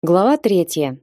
Глава третья.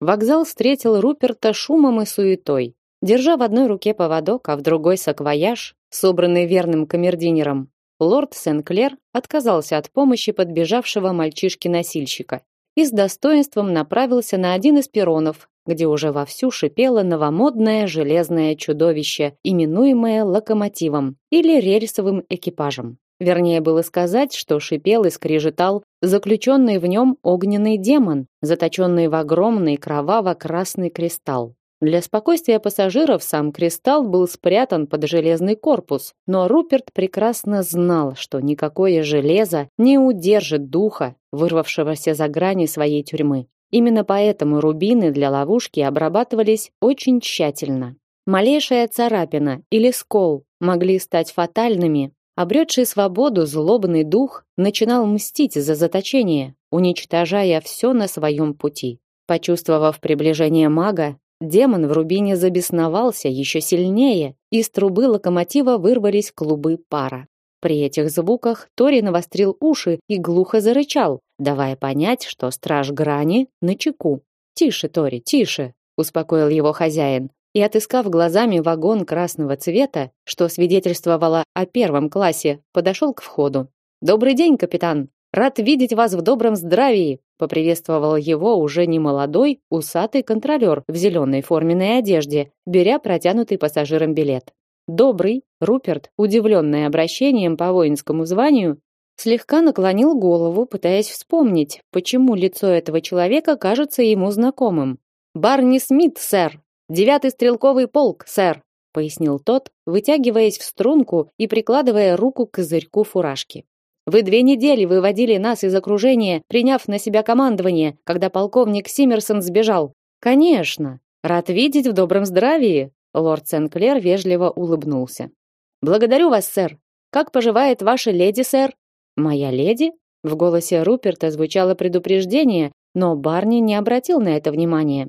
Вокзал встретил Руперта шумом и суетой. Держа в одной руке поводок, а в другой саквояж, собранный верным камердинером, лорд Сен-Клер отказался от помощи подбежавшего мальчишки-носильщика и с достоинством направился на один из перронов, где уже вовсю шипело новомодное железное чудовище, именуемое локомотивом или рельсовым экипажем. Вернее было сказать, что шипел и скрежетал заключенный в нем огненный демон, заточенный в огромный кроваво-красный кристалл. Для спокойствия пассажиров сам кристалл был спрятан под железный корпус, но Руперт прекрасно знал, что никакое железо не удержит духа, вырвавшегося за грани своей тюрьмы. Именно поэтому рубины для ловушки обрабатывались очень тщательно. Малейшая царапина или скол могли стать фатальными, Обретший свободу злобный дух начинал мстить за заточение, уничтожая все на своем пути. Почувствовав приближение мага, демон в рубине забесновался еще сильнее, из трубы локомотива вырвались клубы пара. При этих звуках Тори навострил уши и глухо зарычал, давая понять, что страж грани на чеку. «Тише, Тори, тише!» – успокоил его хозяин и, отыскав глазами вагон красного цвета, что свидетельствовало о первом классе, подошел к входу. «Добрый день, капитан! Рад видеть вас в добром здравии!» поприветствовал его уже не молодой, усатый контролер в зеленой форменной одежде, беря протянутый пассажирам билет. Добрый, Руперт, удивленный обращением по воинскому званию, слегка наклонил голову, пытаясь вспомнить, почему лицо этого человека кажется ему знакомым. «Барни Смит, сэр!» Девятый стрелковый полк, сэр, пояснил тот, вытягиваясь в струнку и прикладывая руку к козырьку фуражки. Вы две недели выводили нас из окружения, приняв на себя командование, когда полковник Симмерсон сбежал. Конечно. Рад видеть в добром здравии, лорд Сенклер вежливо улыбнулся. Благодарю вас, сэр. Как поживает ваша леди, сэр? Моя леди? В голосе Руперта звучало предупреждение, но Барни не обратил на это внимания.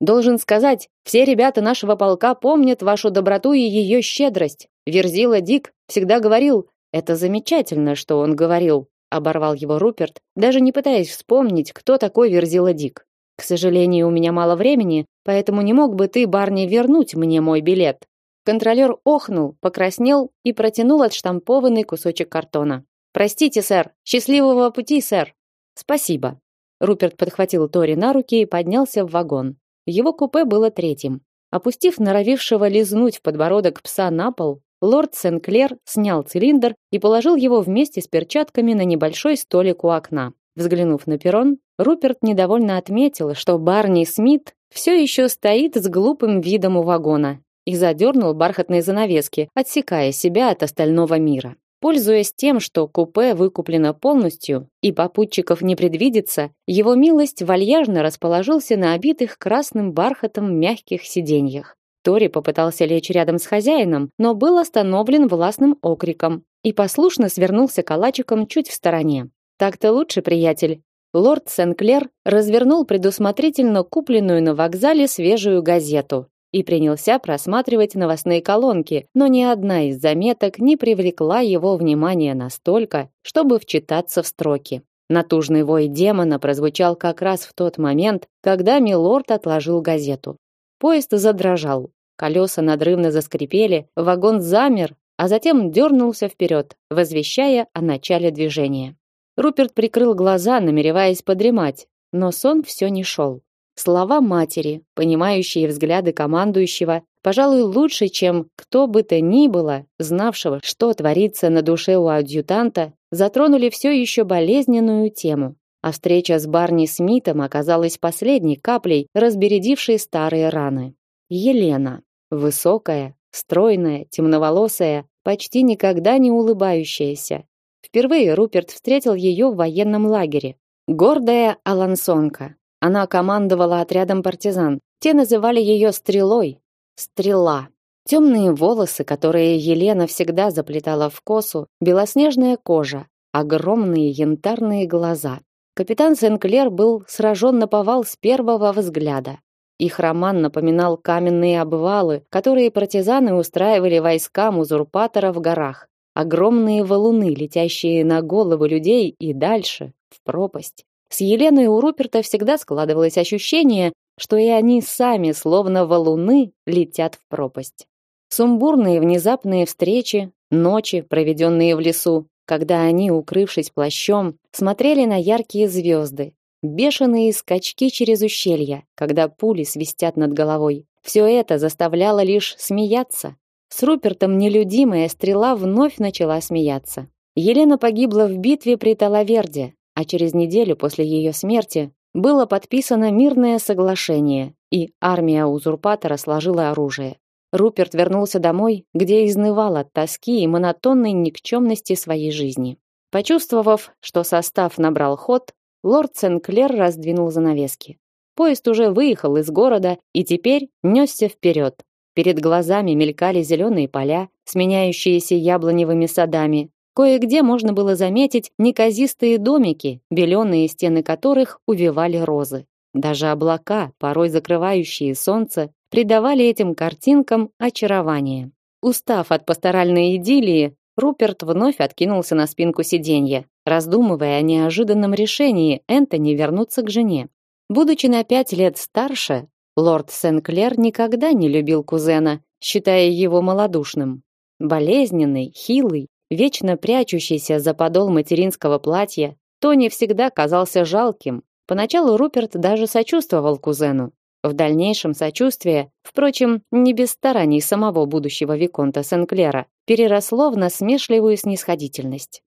Должен сказать, все ребята нашего полка помнят вашу доброту и ее щедрость. Верзила Дик всегда говорил, это замечательно, что он говорил, оборвал его Руперт, даже не пытаясь вспомнить, кто такой Верзила Дик. К сожалению, у меня мало времени, поэтому не мог бы ты, Барни, вернуть мне мой билет. Контролер охнул, покраснел и протянул отштампованный кусочек картона. Простите, сэр. Счастливого пути, сэр. Спасибо. Руперт подхватил Тори на руки и поднялся в вагон. Его купе было третьим. Опустив норовившего лизнуть подбородок пса на пол, лорд Сенклер снял цилиндр и положил его вместе с перчатками на небольшой столик у окна. Взглянув на перрон, Руперт недовольно отметил, что Барни Смит все еще стоит с глупым видом у вагона и задернул бархатные занавески, отсекая себя от остального мира. Пользуясь тем, что купе выкуплено полностью и попутчиков не предвидится, его милость вальяжно расположился на обитых красным бархатом мягких сиденьях. Тори попытался лечь рядом с хозяином, но был остановлен властным окриком и послушно свернулся калачиком чуть в стороне. Так-то лучше, приятель. Лорд Сенклер развернул предусмотрительно купленную на вокзале свежую газету и принялся просматривать новостные колонки, но ни одна из заметок не привлекла его внимания настолько, чтобы вчитаться в строки. Натужный вой демона прозвучал как раз в тот момент, когда милорд отложил газету. Поезд задрожал, колеса надрывно заскрипели, вагон замер, а затем дернулся вперед, возвещая о начале движения. Руперт прикрыл глаза, намереваясь подремать, но сон все не шел. Слова матери, понимающие взгляды командующего, пожалуй, лучше, чем кто бы то ни было, знавшего, что творится на душе у адъютанта, затронули все еще болезненную тему. А встреча с Барни Смитом оказалась последней каплей, разбередившей старые раны. Елена, высокая, стройная, темноволосая, почти никогда не улыбающаяся. Впервые Руперт встретил ее в военном лагере. Гордая алансонка, она командовала отрядом партизан. Те называли ее стрелой. Стрела. Темные волосы, которые Елена всегда заплетала в косу, белоснежная кожа, огромные янтарные глаза. Капитан Сенклер был сражен на повал с первого взгляда. Их роман напоминал каменные обвалы, которые партизаны устраивали войскам узурпатора в горах. Огромные валуны, летящие на головы людей и дальше, в пропасть. С Еленой у Руперта всегда складывалось ощущение, что и они сами, словно валуны, летят в пропасть. Сумбурные внезапные встречи, ночи, проведенные в лесу, когда они, укрывшись плащом, смотрели на яркие звезды, бешеные скачки через ущелья, когда пули свистят над головой. Все это заставляло лишь смеяться. С Рупертом нелюдимая стрела вновь начала смеяться. Елена погибла в битве при Талаверде, а через неделю после ее смерти было подписано мирное соглашение, и армия узурпатора сложила оружие. Руперт вернулся домой, где изнывал от тоски и монотонной никчемности своей жизни. Почувствовав, что состав набрал ход, лорд Сенклер раздвинул занавески. Поезд уже выехал из города и теперь несся вперед. Перед глазами мелькали зеленые поля, сменяющиеся яблоневыми садами, Кое-где можно было заметить неказистые домики, беленые стены которых увивали розы. Даже облака, порой закрывающие солнце, придавали этим картинкам очарование. Устав от пасторальной идиллии, Руперт вновь откинулся на спинку сиденья, раздумывая о неожиданном решении Энтони вернуться к жене. Будучи на пять лет старше, лорд Сенклер никогда не любил кузена, считая его малодушным. Болезненный, хилый, вечно прячущийся за подол материнского платья, Тони всегда казался жалким. Поначалу Руперт даже сочувствовал кузену. В дальнейшем сочувствие, впрочем, не без стараний самого будущего виконта Сенклера, переросло в насмешливую снисходительность.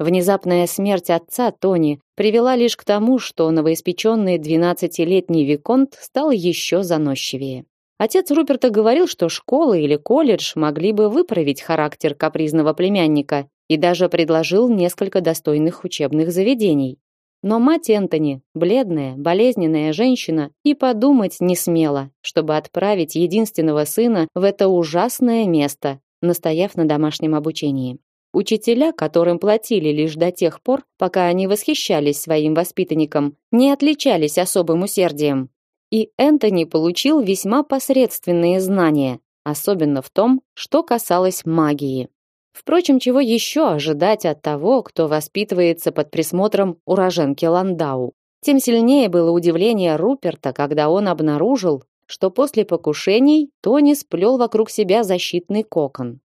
Внезапная смерть отца Тони привела лишь к тому, что новоиспеченный двенадцатилетний виконт стал еще заносчивее. Отец Руперта говорил, что школа или колледж могли бы выправить характер капризного племянника и даже предложил несколько достойных учебных заведений. Но мать Энтони, бледная, болезненная женщина, и подумать не смела, чтобы отправить единственного сына в это ужасное место, настояв на домашнем обучении. Учителя, которым платили лишь до тех пор, пока они восхищались своим воспитанником, не отличались особым усердием и Энтони получил весьма посредственные знания, особенно в том, что касалось магии. Впрочем, чего еще ожидать от того, кто воспитывается под присмотром уроженки Ландау? Тем сильнее было удивление Руперта, когда он обнаружил, что после покушений Тони сплел вокруг себя защитный кокон.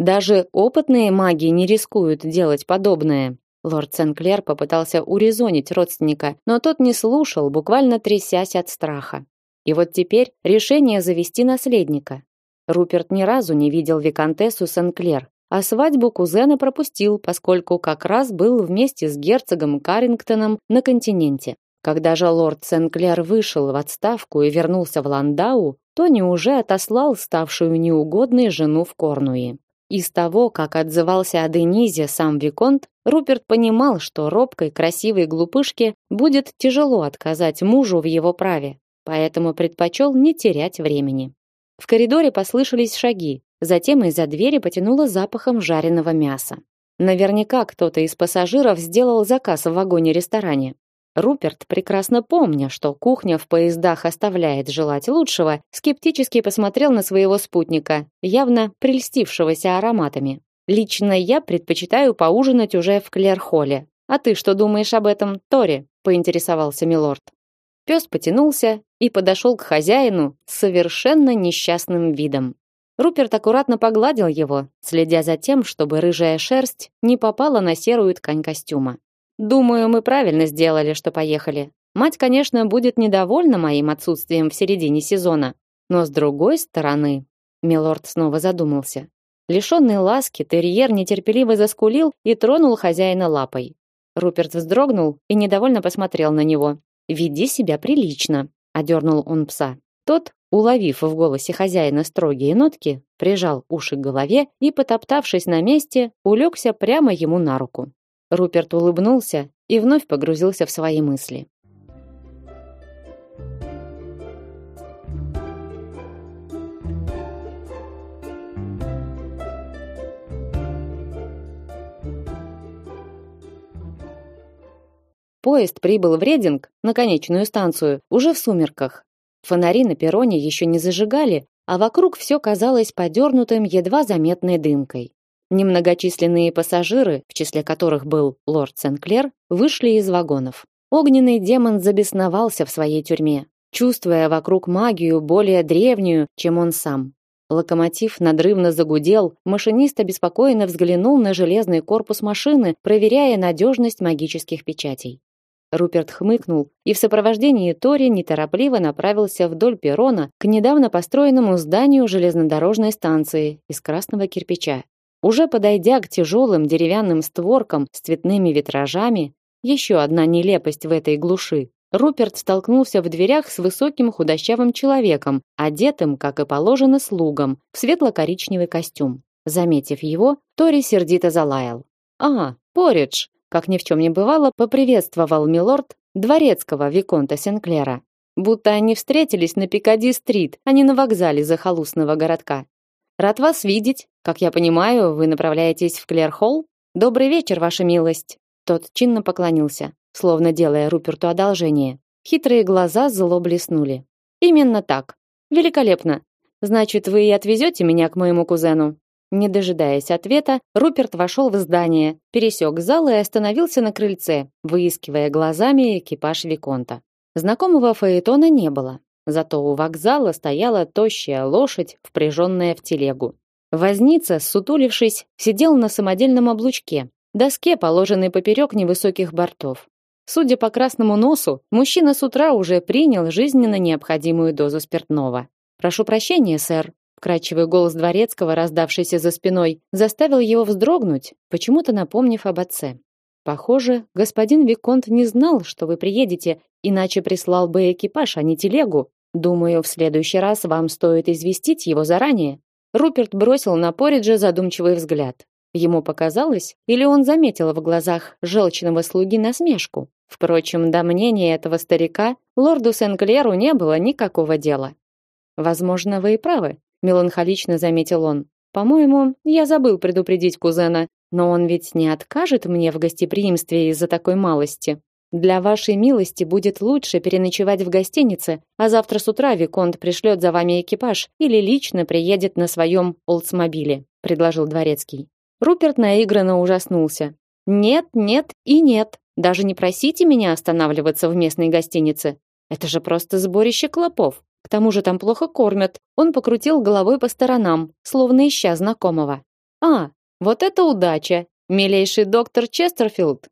Даже опытные маги не рискуют делать подобное. Лорд Сенклер попытался урезонить родственника, но тот не слушал, буквально трясясь от страха. И вот теперь решение завести наследника. Руперт ни разу не видел виконтессу Сенклер, а свадьбу кузена пропустил, поскольку как раз был вместе с герцогом Карингтоном на континенте. Когда же лорд Сенклер вышел в отставку и вернулся в Ландау, Тони уже отослал ставшую неугодной жену в Корнуи. Из того, как отзывался о Денизе сам Виконт, Руперт понимал, что робкой, красивой глупышке будет тяжело отказать мужу в его праве, поэтому предпочел не терять времени. В коридоре послышались шаги, затем из-за двери потянуло запахом жареного мяса. Наверняка кто-то из пассажиров сделал заказ в вагоне-ресторане. Руперт, прекрасно помня, что кухня в поездах оставляет желать лучшего, скептически посмотрел на своего спутника, явно прельстившегося ароматами. Лично я предпочитаю поужинать уже в Клерхолле. А ты что думаешь об этом, Тори? поинтересовался милорд. Пес потянулся и подошел к хозяину с совершенно несчастным видом. Руперт аккуратно погладил его, следя за тем, чтобы рыжая шерсть не попала на серую ткань костюма. Думаю, мы правильно сделали, что поехали. Мать, конечно, будет недовольна моим отсутствием в середине сезона, но с другой стороны, милорд снова задумался. Лишенный ласки, терьер нетерпеливо заскулил и тронул хозяина лапой. Руперт вздрогнул и недовольно посмотрел на него. Веди себя прилично, одернул он пса. Тот, уловив в голосе хозяина строгие нотки, прижал уши к голове и, потоптавшись на месте, улегся прямо ему на руку. Руперт улыбнулся и вновь погрузился в свои мысли. Поезд прибыл в Рединг на конечную станцию уже в сумерках. Фонари на перроне еще не зажигали, а вокруг все казалось подернутым едва заметной дымкой. Немногочисленные пассажиры, в числе которых был лорд Сенклер, вышли из вагонов. Огненный демон забесновался в своей тюрьме, чувствуя вокруг магию более древнюю, чем он сам. Локомотив надрывно загудел, машинист обеспокоенно взглянул на железный корпус машины, проверяя надежность магических печатей. Руперт хмыкнул и в сопровождении Тори неторопливо направился вдоль перрона к недавно построенному зданию железнодорожной станции из красного кирпича. Уже подойдя к тяжелым деревянным створкам с цветными витражами, еще одна нелепость в этой глуши, Руперт столкнулся в дверях с высоким худощавым человеком, одетым, как и положено, слугам, в светло-коричневый костюм. Заметив его, Тори сердито залаял. «А, Поридж!» Как ни в чем не бывало, поприветствовал милорд дворецкого виконта Сенклера, будто они встретились на Пикади-стрит, а не на вокзале захолустного городка. Рад вас видеть. Как я понимаю, вы направляетесь в Клер-холл? Добрый вечер, ваша милость. Тот чинно поклонился, словно делая Руперту одолжение. Хитрые глаза зло блеснули. Именно так. Великолепно. Значит, вы и отвезете меня к моему кузену. Не дожидаясь ответа, Руперт вошел в здание, пересек зал и остановился на крыльце, выискивая глазами экипаж виконта. Знакомого фаэтона не было, зато у вокзала стояла тощая лошадь, впряженная в телегу. Возница, сутулившись, сидел на самодельном облучке, доске, положенной поперек невысоких бортов. Судя по красному носу, мужчина с утра уже принял жизненно необходимую дозу спиртного. Прошу прощения, сэр, Вкрадчивый голос дворецкого, раздавшийся за спиной, заставил его вздрогнуть, почему-то напомнив об отце. Похоже, господин виконт не знал, что вы приедете, иначе прислал бы экипаж, а не телегу. Думаю, в следующий раз вам стоит известить его заранее. Руперт бросил на Пориджа задумчивый взгляд. Ему показалось, или он заметил в глазах желчного слуги насмешку. Впрочем, до мнения этого старика лорду Сенклеру не было никакого дела. Возможно, вы и правы, меланхолично заметил он. По-моему, я забыл предупредить кузена, но он ведь не откажет мне в гостеприимстве из-за такой малости. Для вашей милости будет лучше переночевать в гостинице, а завтра с утра виконт пришлет за вами экипаж или лично приедет на своем Олдсмобиле, предложил дворецкий. Руперт наигранно ужаснулся. Нет, нет и нет. Даже не просите меня останавливаться в местной гостинице. Это же просто сборище клопов. К тому же там плохо кормят. Он покрутил головой по сторонам, словно ища знакомого. А, вот это удача, милейший доктор Честерфилд.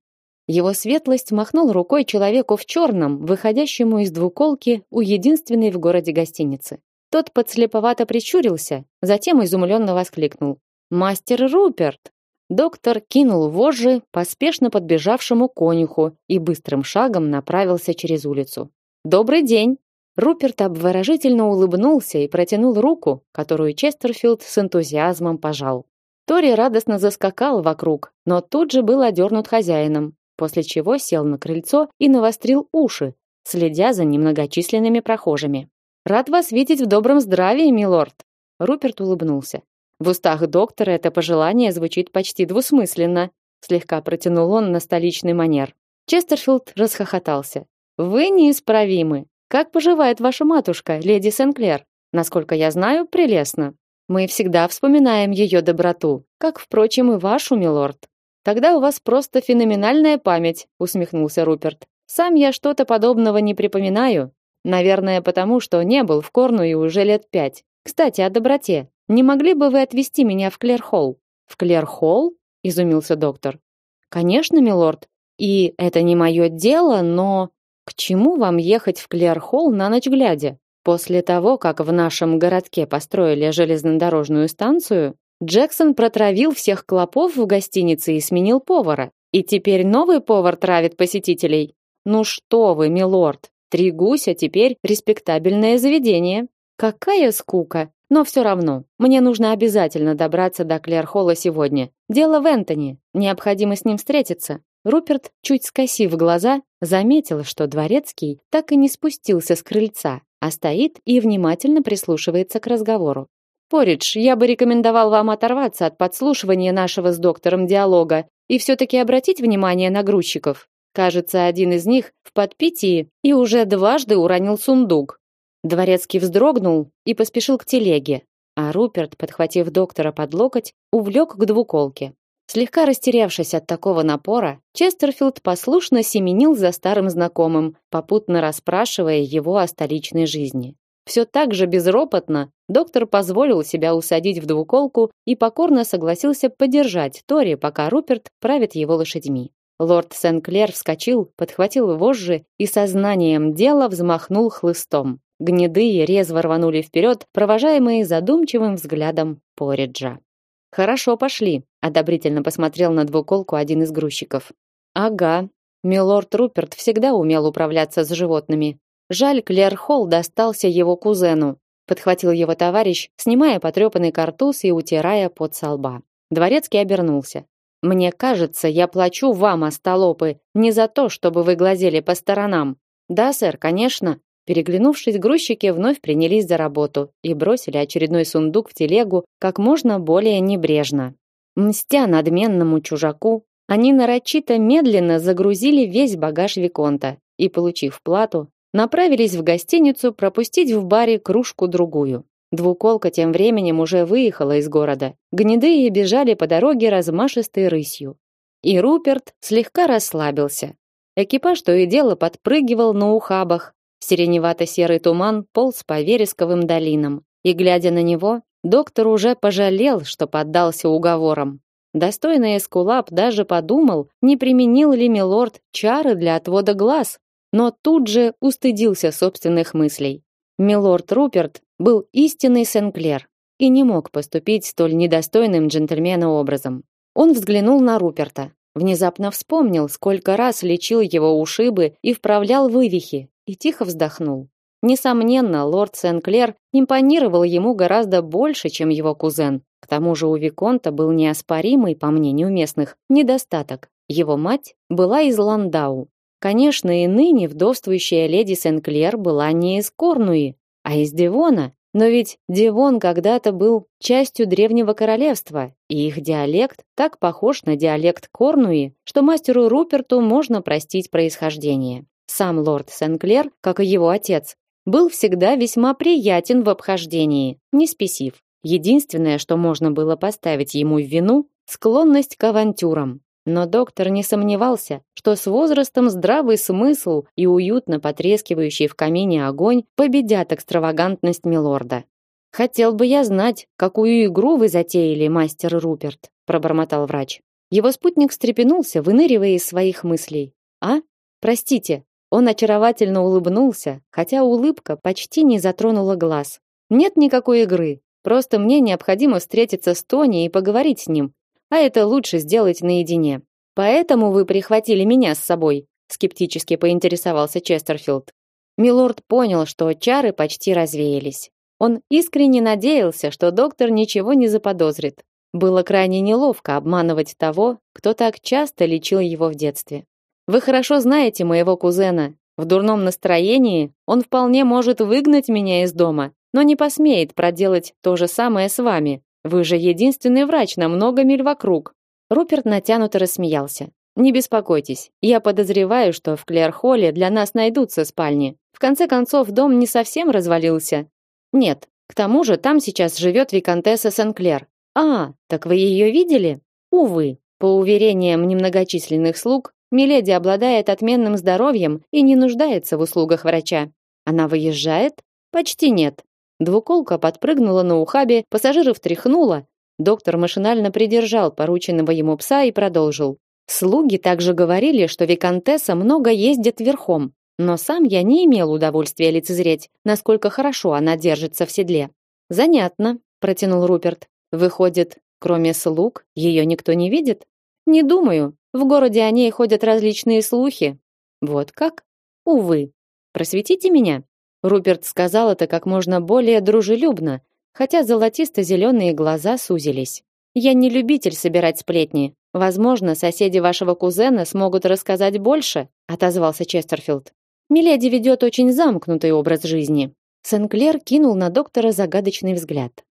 Его светлость махнул рукой человеку в черном, выходящему из двуколки у единственной в городе гостиницы. Тот подслеповато прищурился, затем изумленно воскликнул: "Мастер Руперт!" Доктор кинул вожжи поспешно подбежавшему конюху и быстрым шагом направился через улицу. Добрый день, Руперт обворожительно улыбнулся и протянул руку, которую Честерфилд с энтузиазмом пожал. Тори радостно заскакал вокруг, но тут же был одернут хозяином, после чего сел на крыльцо и навострил уши, следя за немногочисленными прохожими. «Рад вас видеть в добром здравии, милорд!» Руперт улыбнулся. В устах доктора это пожелание звучит почти двусмысленно, слегка протянул он на столичный манер. Честерфилд расхохотался. «Вы неисправимы. Как поживает ваша матушка, леди Сенклер? Насколько я знаю, прелестно. Мы всегда вспоминаем ее доброту, как, впрочем, и вашу, милорд. Тогда у вас просто феноменальная память, усмехнулся Руперт. Сам я что-то подобного не припоминаю. Наверное, потому что не был в Корнуе уже лет пять. Кстати, о доброте. Не могли бы вы отвезти меня в Клерхолл? В Клерхолл? изумился доктор. Конечно, милорд. И это не мое дело, но к чему вам ехать в Клерхолл на ночь глядя? После того, как в нашем городке построили железнодорожную станцию, Джексон протравил всех клопов в гостинице и сменил повара. И теперь новый повар травит посетителей. Ну что вы, милорд, три гуся теперь респектабельное заведение. Какая скука! Но все равно, мне нужно обязательно добраться до Клерхолла сегодня. Дело в Энтони, необходимо с ним встретиться. Руперт, чуть скосив глаза, заметил, что дворецкий так и не спустился с крыльца, а стоит и внимательно прислушивается к разговору. Поридж, я бы рекомендовал вам оторваться от подслушивания нашего с доктором диалога и все-таки обратить внимание на грузчиков. Кажется, один из них в подпитии и уже дважды уронил сундук. Дворецкий вздрогнул и поспешил к телеге, а Руперт, подхватив доктора под локоть, увлек к двуколке. Слегка растерявшись от такого напора, Честерфилд послушно семенил за старым знакомым, попутно расспрашивая его о столичной жизни. Все так же безропотно доктор позволил себя усадить в двуколку и покорно согласился подержать Тори, пока Руперт правит его лошадьми. Лорд Сен-Клер вскочил, подхватил вожжи и сознанием дела взмахнул хлыстом. Гнедые резво рванули вперед, провожаемые задумчивым взглядом Пориджа. «Хорошо пошли», — одобрительно посмотрел на двуколку один из грузчиков. «Ага, милорд Руперт всегда умел управляться с животными. Жаль, Клер Холл достался его кузену», — подхватил его товарищ, снимая потрепанный картуз и утирая пот со лба. Дворецкий обернулся. Мне кажется, я плачу вам, остолопы, не за то, чтобы вы глазели по сторонам. Да, сэр, конечно. Переглянувшись, грузчики вновь принялись за работу и бросили очередной сундук в телегу как можно более небрежно. Мстя надменному чужаку, они нарочито медленно загрузили весь багаж виконта и, получив плату, направились в гостиницу пропустить в баре кружку другую. Двуколка тем временем уже выехала из города. Гнедые бежали по дороге размашистой рысью. И Руперт слегка расслабился. Экипаж то и дело подпрыгивал на ухабах. Сиреневато-серый туман полз по вересковым долинам. И, глядя на него, доктор уже пожалел, что поддался уговорам. Достойный эскулап даже подумал, не применил ли милорд чары для отвода глаз, но тут же устыдился собственных мыслей. Милорд Руперт был истинный Сенклер и не мог поступить столь недостойным джентльмена образом. Он взглянул на Руперта, внезапно вспомнил, сколько раз лечил его ушибы и вправлял вывихи, и тихо вздохнул. Несомненно, лорд Сенклер импонировал ему гораздо больше, чем его кузен. К тому же у виконта был неоспоримый, по мнению местных, недостаток. Его мать была из Ландау. Конечно, и ныне вдовствующая леди Сенклер была не из Корнуи, а из Девона. Но ведь Девон когда-то был частью древнего королевства, и их диалект так похож на диалект Корнуи, что мастеру Руперту можно простить происхождение. Сам лорд Сенклер, как и его отец, был всегда весьма приятен в обхождении, не спесив. Единственное, что можно было поставить ему в вину, склонность к авантюрам. Но доктор не сомневался, что с возрастом здравый смысл и уютно потрескивающий в камине огонь победят экстравагантность милорда. Хотел бы я знать, какую игру вы затеяли, мастер Руперт, пробормотал врач. Его спутник встрепенулся, выныривая из своих мыслей. А? Простите. Он очаровательно улыбнулся, хотя улыбка почти не затронула глаз. Нет никакой игры. Просто мне необходимо встретиться с Тони и поговорить с ним, а это лучше сделать наедине. Поэтому вы прихватили меня с собой, скептически поинтересовался Честерфилд. Милорд понял, что чары почти развеялись. Он искренне надеялся, что доктор ничего не заподозрит. Было крайне неловко обманывать того, кто так часто лечил его в детстве. Вы хорошо знаете моего кузена. В дурном настроении он вполне может выгнать меня из дома, но не посмеет проделать то же самое с вами. Вы же единственный врач на много миль вокруг. Руперт натянуто рассмеялся. Не беспокойтесь. Я подозреваю, что в Клерхолле для нас найдутся спальни. В конце концов, дом не совсем развалился. Нет. К тому же там сейчас живет виконтесса Сен-Клер. А, так вы ее видели? Увы. По уверениям немногочисленных слуг, Миледи обладает отменным здоровьем и не нуждается в услугах врача. Она выезжает? Почти нет. Двуколка подпрыгнула на ухабе, пассажиров тряхнула. Доктор машинально придержал порученного ему пса и продолжил. Слуги также говорили, что виконтесса много ездит верхом, но сам я не имел удовольствия лицезреть, насколько хорошо она держится в седле. Занятно, протянул Руперт. Выходит, кроме слуг, ее никто не видит? Не думаю. В городе о ней ходят различные слухи. Вот как? Увы. Просветите меня. Руперт сказал это как можно более дружелюбно, хотя золотисто-зеленые глаза сузились. Я не любитель собирать сплетни. Возможно, соседи вашего кузена смогут рассказать больше, отозвался Честерфилд. Миледи ведет очень замкнутый образ жизни. Сенклер кинул на доктора загадочный взгляд.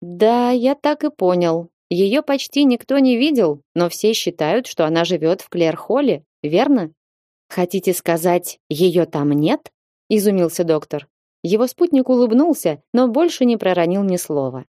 Да, я так и понял. Ее почти никто не видел, но все считают, что она живет в Клерхолле, верно? Хотите сказать, ее там нет? Изумился доктор. Его спутник улыбнулся, но больше не проронил ни слова.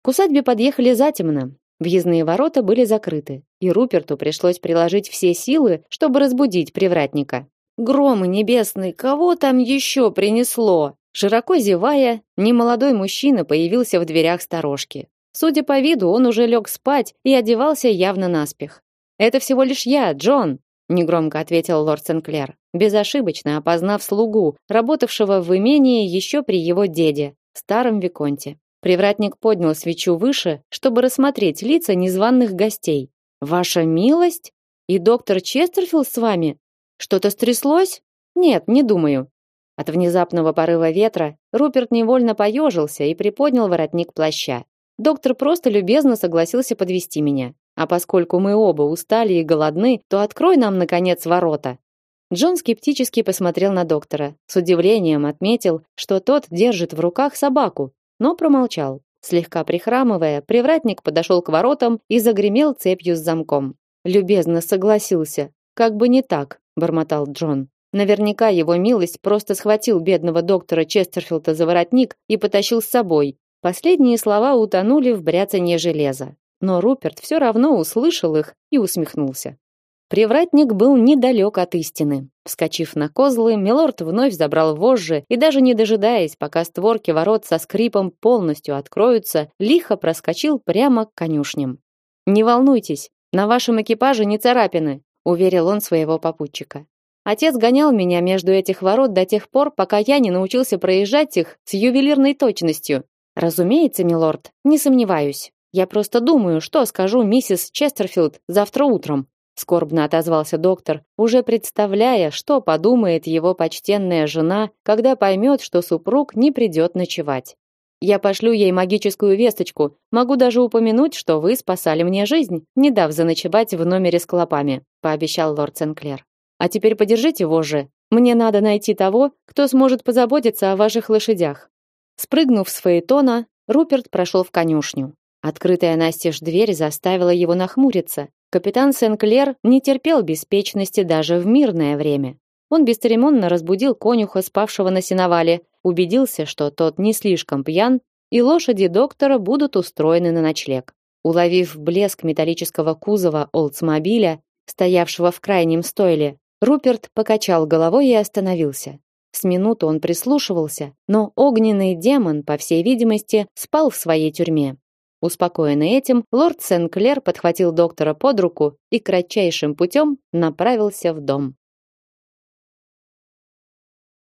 К усадьбе подъехали затемно, Въездные ворота были закрыты, и Руперту пришлось приложить все силы, чтобы разбудить привратника. Громы небесный, кого там еще принесло? Широко зевая, немолодой мужчина появился в дверях сторожки. Судя по виду, он уже лег спать и одевался явно наспех. Это всего лишь я, Джон, негромко ответил лорд Сенклер, безошибочно опознав слугу, работавшего в имении еще при его деде, старом виконте. Привратник поднял свечу выше, чтобы рассмотреть лица незваных гостей. Ваша милость? И доктор Честерфилд с вами? Что-то стряслось? Нет, не думаю. От внезапного порыва ветра Руперт невольно поежился и приподнял воротник плаща. Доктор просто любезно согласился подвести меня. А поскольку мы оба устали и голодны, то открой нам наконец ворота. Джон скептически посмотрел на доктора, с удивлением отметил, что тот держит в руках собаку, но промолчал. Слегка прихрамывая, привратник подошел к воротам и загремел цепью с замком. Любезно согласился. Как бы не так, бормотал Джон. Наверняка его милость просто схватил бедного доктора Честерфилда за воротник и потащил с собой. Последние слова утонули в бряцанье железа, но Руперт все равно услышал их и усмехнулся. Привратник был недалек от истины. Вскочив на козлы, милорд вновь забрал вожжи и даже не дожидаясь, пока створки ворот со скрипом полностью откроются, лихо проскочил прямо к конюшням. Не волнуйтесь, на вашем экипаже не царапины, уверил он своего попутчика. Отец гонял меня между этих ворот до тех пор, пока я не научился проезжать их с ювелирной точностью. Разумеется, милорд, не сомневаюсь. Я просто думаю, что скажу миссис Честерфилд завтра утром. Скорбно отозвался доктор, уже представляя, что подумает его почтенная жена, когда поймет, что супруг не придет ночевать. Я пошлю ей магическую весточку. Могу даже упомянуть, что вы спасали мне жизнь, не дав заночевать в номере с клопами, пообещал лорд Сенклер. А теперь подержите вожжи. Мне надо найти того, кто сможет позаботиться о ваших лошадях. Спрыгнув с фаэтона, Руперт прошел в конюшню. Открытая настежь дверь заставила его нахмуриться. Капитан Сенклер не терпел беспечности даже в мирное время. Он бесцеремонно разбудил конюха, спавшего на сеновале, убедился, что тот не слишком пьян, и лошади доктора будут устроены на ночлег. Уловив блеск металлического кузова Олдсмобиля, стоявшего в крайнем стойле, Руперт покачал головой и остановился. С минуту он прислушивался, но огненный демон, по всей видимости, спал в своей тюрьме. Успокоенный этим, лорд Сенклер подхватил доктора под руку и кратчайшим путем направился в дом.